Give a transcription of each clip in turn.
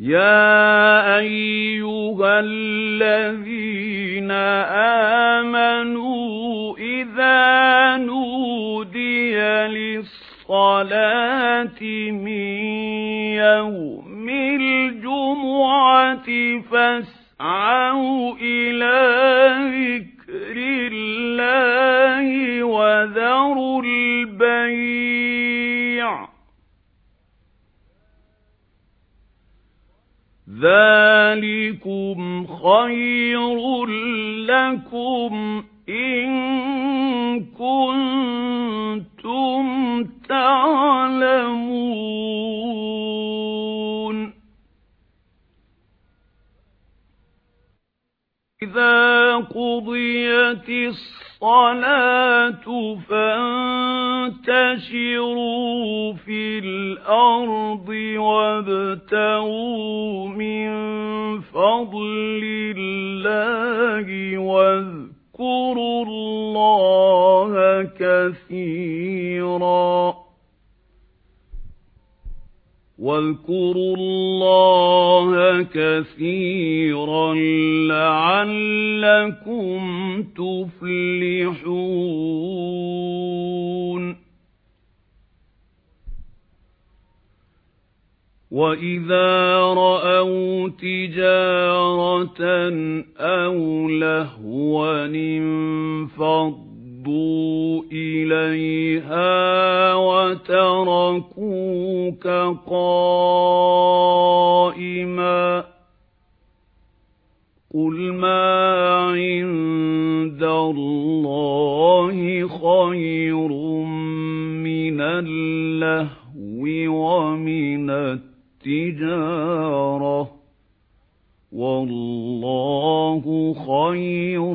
يَا أَيُّهَا الَّذِينَ آمَنُوا إِذَا نُودِيَ لِلصَّلَاةِ مِنْ يَوْمِ الْجُمُعَةِ فَاسْعَوْا ذَلِكُمْ خَيْرٌ لَكُمْ إِن كُنتُمْ تَعْلَمُونَ قُضِيَتِ الصَّلَاةُ فَانتَشِرُوا فِي الْأَرْضِ وَابْتَغُوا مِن فَضْلِ اللَّهِ وَاذْكُرُوا اللَّهَ كَثِيرًا وَاذْكُرُوا اللَّهَ كَثِيرًا لَّعَلَّكُمْ تُفْلِحُونَ. وَإِذَا رَأَوْا تِجَارَةً أَوْ لَهْوًا انفَضُّوا إِلَيْهَا وَتَرَكُوكَ قَائِمًا قُلْ مَا عِندَ اللَّهِ خَيْرٌ مِنَ اللَّهْوِ وَمِنَ التِّجَارَةِ وَاللَّهُ خَيْرُ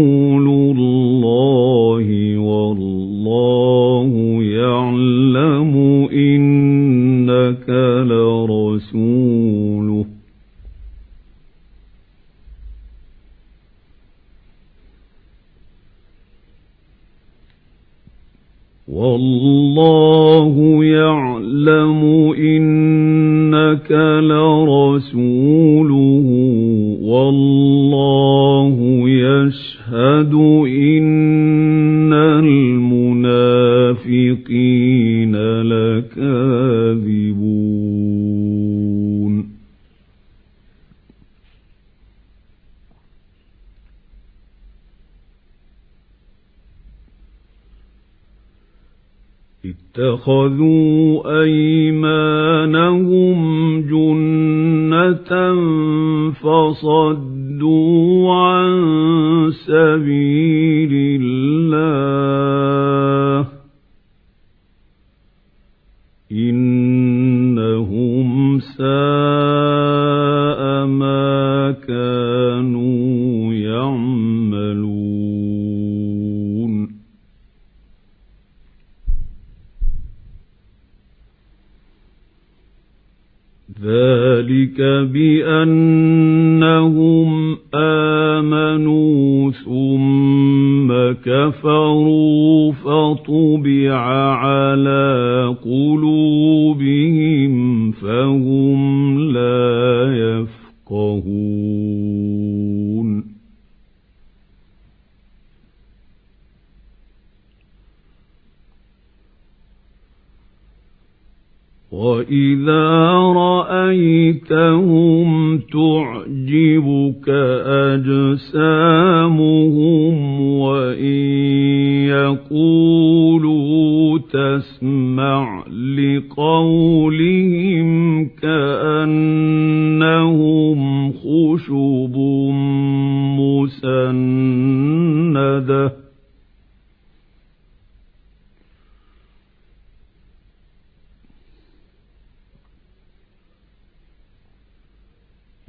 إنك لرسوله. والله يعلم إنك لرسوله. والله يشهد اتخذوا أيمانهم جنة فصدوا عن سبيل ذلك بأنهم آمنوا ثم كفروا فطبع على قلوبهم فهم وَإِذَا رَأَيْتَهُمْ تُعْجِبُكَ أَجْسَامُهُمْ وَإِن يَقُولُوا تَسْمَعْ لِقَوْلِهِمْ كَأَنَّهُمْ خُشُبٌ مُّسَنَّدَةٌ